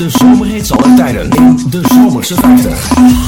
de zomer heet zal het tijden in de zomerse 50.